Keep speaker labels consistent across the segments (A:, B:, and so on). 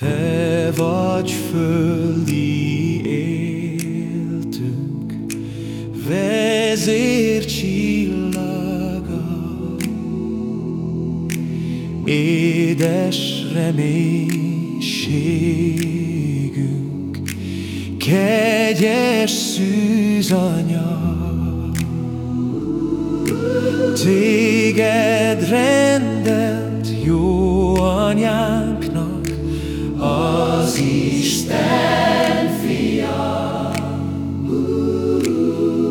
A: Te vagy földi éltünk, vezér csillaga, édes reménységünk, kegyes szűzanya. Téged rendelt jó az Isten fia.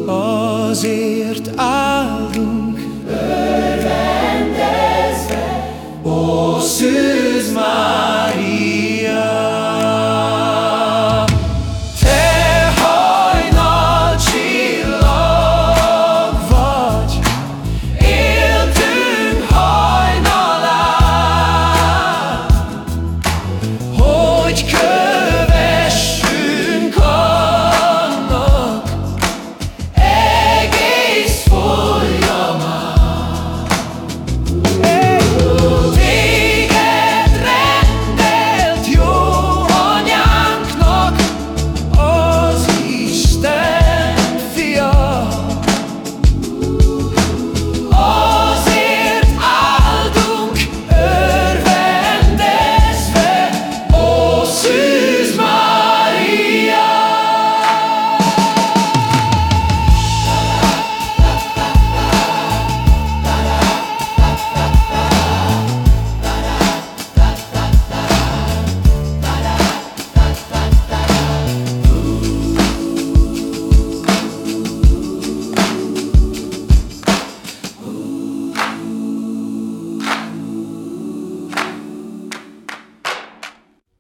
A: Azért áldunk cage.